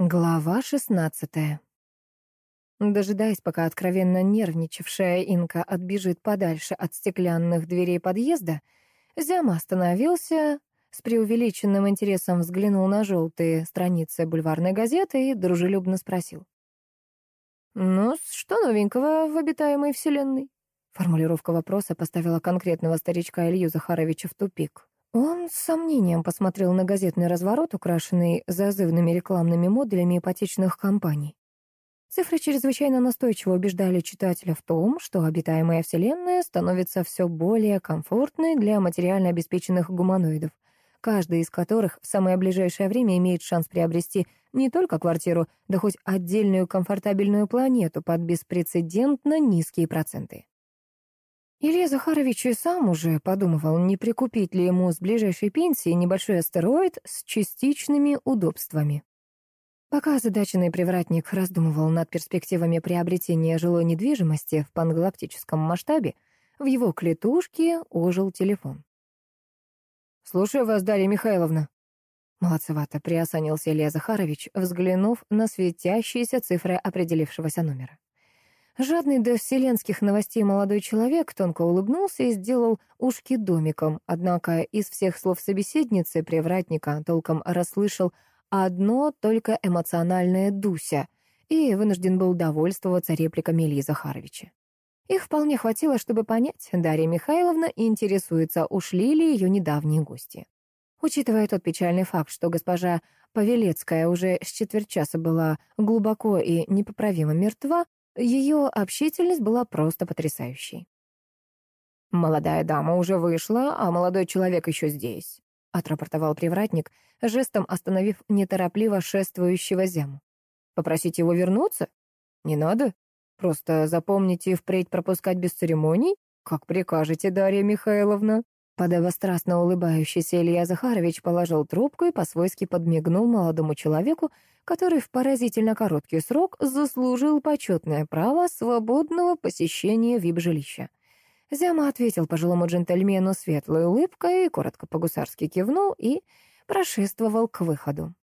Глава шестнадцатая. Дожидаясь, пока откровенно нервничавшая Инка отбежит подальше от стеклянных дверей подъезда, Зяма остановился, с преувеличенным интересом взглянул на желтые страницы бульварной газеты и дружелюбно спросил. «Ну, что новенького в обитаемой вселенной?» Формулировка вопроса поставила конкретного старичка Илью Захаровича в тупик. Он с сомнением посмотрел на газетный разворот, украшенный зазывными рекламными модулями ипотечных компаний. Цифры чрезвычайно настойчиво убеждали читателя в том, что обитаемая Вселенная становится все более комфортной для материально обеспеченных гуманоидов, каждый из которых в самое ближайшее время имеет шанс приобрести не только квартиру, да хоть отдельную комфортабельную планету под беспрецедентно низкие проценты. Илья Захарович и сам уже подумывал, не прикупить ли ему с ближайшей пенсии небольшой астероид с частичными удобствами. Пока озадаченный привратник раздумывал над перспективами приобретения жилой недвижимости в пангалактическом масштабе, в его клетушке ожил телефон. «Слушаю вас, Дарья Михайловна». Молодцевато приосанился Илья Захарович, взглянув на светящиеся цифры определившегося номера. Жадный до вселенских новостей молодой человек тонко улыбнулся и сделал ушки домиком, однако из всех слов собеседницы привратника толком расслышал одно только эмоциональное «Дуся» и вынужден был довольствоваться репликами Ильи Захаровича. Их вполне хватило, чтобы понять, Дарья Михайловна интересуется, ушли ли ее недавние гости. Учитывая тот печальный факт, что госпожа Павелецкая уже с четверть часа была глубоко и непоправимо мертва, ее общительность была просто потрясающей. «Молодая дама уже вышла, а молодой человек еще здесь», — отрапортовал привратник, жестом остановив неторопливо шествующего зяму. «Попросить его вернуться? Не надо. Просто запомните впредь пропускать без церемоний, как прикажете, Дарья Михайловна». Подобострастно улыбающийся Илья Захарович положил трубку и по-свойски подмигнул молодому человеку, который в поразительно короткий срок заслужил почетное право свободного посещения вип-жилища. Зяма ответил пожилому джентльмену светлой улыбкой, коротко по-гусарски кивнул и прошествовал к выходу.